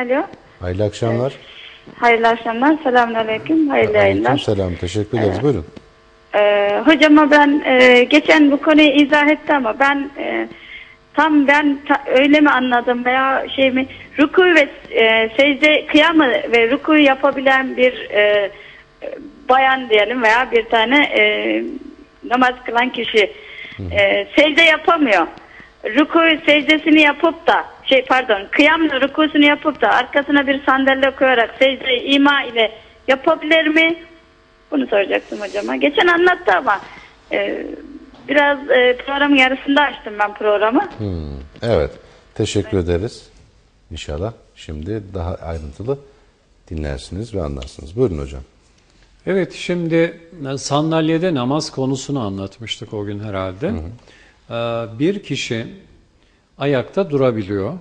Alo. Hayırlı akşamlar. Hayırlı akşamlar. Selamünaleyküm. Hayırlı Aleyküm yayınlar. selam. Teşekkür ederiz. Buyurun. Ee, hocama ben e, geçen bu konuyu izah etti ama ben e, tam ben ta- öyle mi anladım veya şey mi ruku ve e, secde kıyamı ve ruku yapabilen bir e, bayan diyelim veya bir tane e, namaz kılan kişi e, secde yapamıyor. Ruku secdesini yapıp da şey pardon kıyamla rukusunu yapıp da arkasına bir sandalye koyarak secdeyi ima ile yapabilir mi? Bunu soracaktım hocama. Geçen anlattı ama e, biraz e, programın yarısında açtım ben programı. Hmm, evet. Teşekkür ederiz. İnşallah şimdi daha ayrıntılı dinlersiniz ve anlarsınız. Buyurun hocam. Evet şimdi e, sandalyede namaz konusunu anlatmıştık o gün herhalde. Ee, Bir kişi ayakta durabiliyor,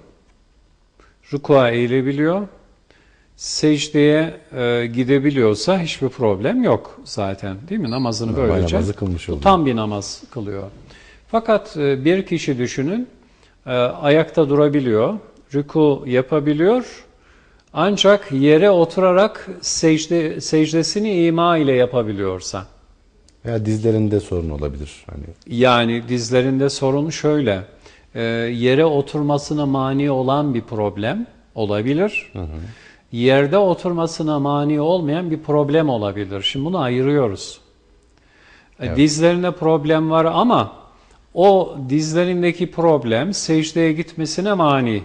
rukua eğilebiliyor, secdeye e, gidebiliyorsa hiçbir problem yok zaten değil mi? Namazını Normal böylece namazı kılmış oluyor. tam bir namaz kılıyor. Fakat e, bir kişi düşünün e, ayakta durabiliyor, ruku yapabiliyor ancak yere oturarak secde, secdesini ima ile yapabiliyorsa. Veya dizlerinde sorun olabilir. Hani Yani dizlerinde sorun şöyle, e, yere oturmasına mani olan bir problem olabilir. Yerde oturmasına mani olmayan bir problem olabilir. Şimdi bunu ayırıyoruz. E, Dizlerinde problem var ama o dizlerindeki problem secdeye gitmesine mani.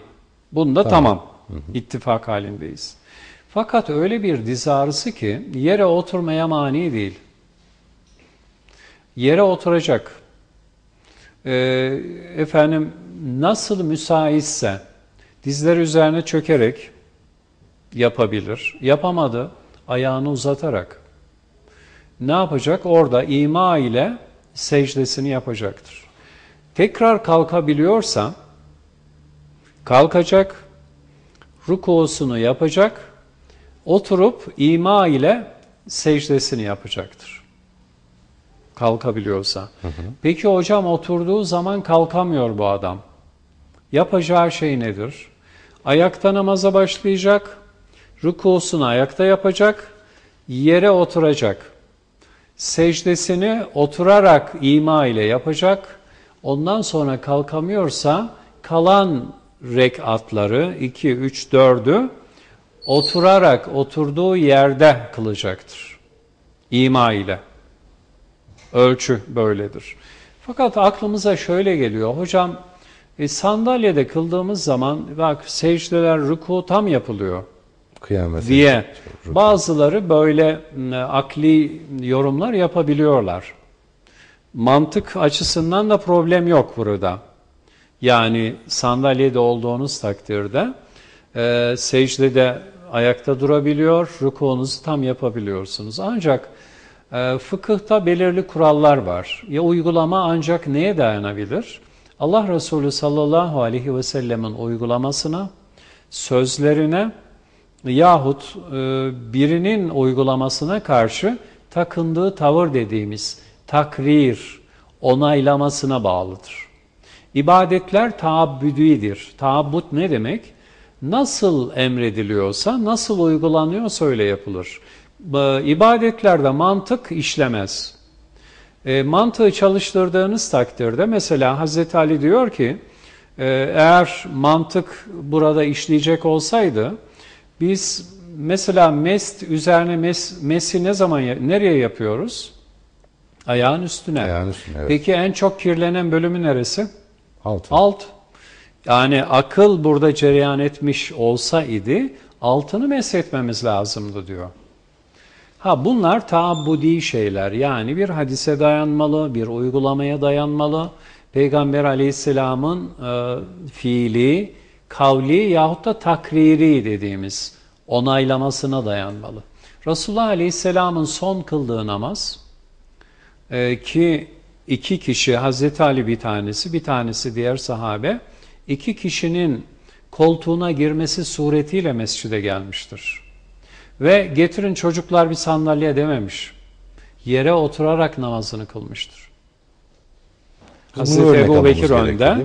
Bunda tamam. İttifak halindeyiz. Fakat öyle bir diz ağrısı ki yere oturmaya mani değil. Yere oturacak. Ee, efendim nasıl müsaitse dizler üzerine çökerek yapabilir. Yapamadı ayağını uzatarak. Ne yapacak? Orada ima ile secdesini yapacaktır. Tekrar kalkabiliyorsa kalkacak, rukusunu yapacak, oturup ima ile secdesini yapacaktır. Kalkabiliyorsa. Peki hocam oturduğu zaman kalkamıyor bu adam. Yapacağı şey nedir? Ayakta namaza başlayacak, rukusunu ayakta yapacak, yere oturacak. Secdesini oturarak ima ile yapacak. Ondan sonra kalkamıyorsa kalan rekatları 2, 3, 4'ü oturarak oturduğu yerde kılacaktır. İma ile. Ölçü böyledir. Fakat aklımıza şöyle geliyor. Hocam e, sandalyede kıldığımız zaman bak secdeler, ruku tam yapılıyor kıyamet. diye bazıları böyle akli yorumlar yapabiliyorlar. Mantık açısından da problem yok burada. Yani sandalyede olduğunuz takdirde e, secdede ayakta durabiliyor, rukunuzu tam yapabiliyorsunuz. Ancak e, fıkıhta belirli kurallar var. Ya uygulama ancak neye dayanabilir? Allah Resulü sallallahu aleyhi ve sellemin uygulamasına, sözlerine yahut e, birinin uygulamasına karşı takındığı tavır dediğimiz takrir, onaylamasına bağlıdır. İbadetler taabbüdidir. Taabbut ne demek? Nasıl emrediliyorsa, nasıl uygulanıyorsa öyle yapılır. İbadetlerde mantık işlemez. E, mantığı çalıştırdığınız takdirde mesela Hazreti Ali diyor ki e, eğer mantık burada işleyecek olsaydı biz mesela mest üzerine mes, mesi ne zaman nereye yapıyoruz? Ayağın üstüne. Ayağın üstüne, evet. Peki en çok kirlenen bölümü neresi? Altı. Alt. Yani akıl burada cereyan etmiş olsa idi altını meshetmemiz lazımdı diyor. Ha bunlar taabbudi şeyler yani bir hadise dayanmalı, bir uygulamaya dayanmalı. Peygamber aleyhisselamın e, fiili, kavli yahut da takriri dediğimiz onaylamasına dayanmalı. Resulullah aleyhisselamın son kıldığı namaz ee, ki iki kişi Hazreti Ali bir tanesi bir tanesi diğer sahabe iki kişinin koltuğuna girmesi suretiyle mescide gelmiştir. Ve getirin çocuklar bir sandalye dememiş. Yere oturarak namazını kılmıştır. Hazreti Ebu Bekir önde,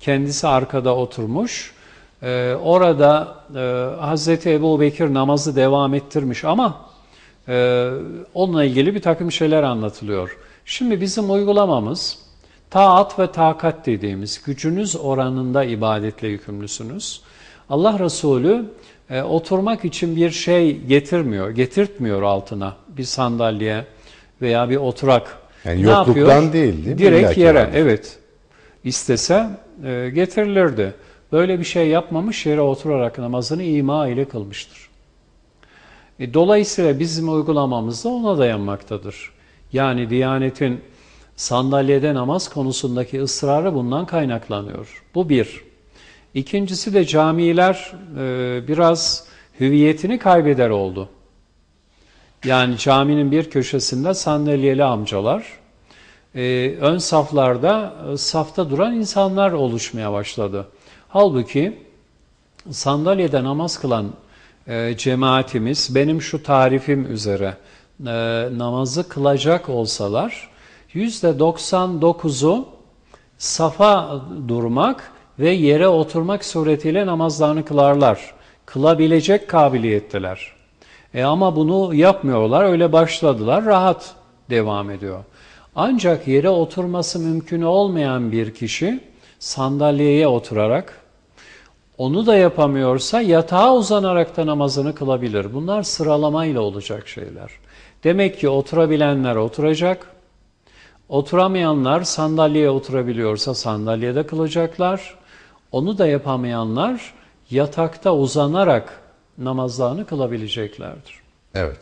kendisi arkada oturmuş. Ee, orada e, Hazreti Ebu Bekir namazı devam ettirmiş ama e, onunla ilgili bir takım şeyler anlatılıyor. Şimdi bizim uygulamamız taat ve takat dediğimiz gücünüz oranında ibadetle yükümlüsünüz. Allah Resulü e, oturmak için bir şey getirmiyor, getirtmiyor altına bir sandalye veya bir oturak. Yani Ne yokluktan yapıyor? değil, değil mi? Direkt yere, vardır. evet. İstese e, getirilirdi. Böyle bir şey yapmamış, yere oturarak namazını ima ile kılmıştır. E, dolayısıyla bizim uygulamamız da ona dayanmaktadır. Yani Diyanet'in sandalyede namaz konusundaki ısrarı bundan kaynaklanıyor. Bu bir. İkincisi de camiler e, biraz hüviyetini kaybeder oldu. Yani caminin bir köşesinde sandalyeli amcalar, e, ön saflarda e, safta duran insanlar oluşmaya başladı. Halbuki sandalyede namaz kılan e, cemaatimiz benim şu tarifim üzere e, namazı kılacak olsalar %99'u safa durmak ve yere oturmak suretiyle namazlarını kılarlar. Kılabilecek kabiliyetteler. E ama bunu yapmıyorlar, öyle başladılar, rahat devam ediyor. Ancak yere oturması mümkün olmayan bir kişi sandalyeye oturarak, onu da yapamıyorsa yatağa uzanarak da namazını kılabilir. Bunlar sıralamayla olacak şeyler. Demek ki oturabilenler oturacak, oturamayanlar sandalyeye oturabiliyorsa sandalyede kılacaklar, onu da yapamayanlar yatakta uzanarak namazlarını kılabileceklerdir. Evet.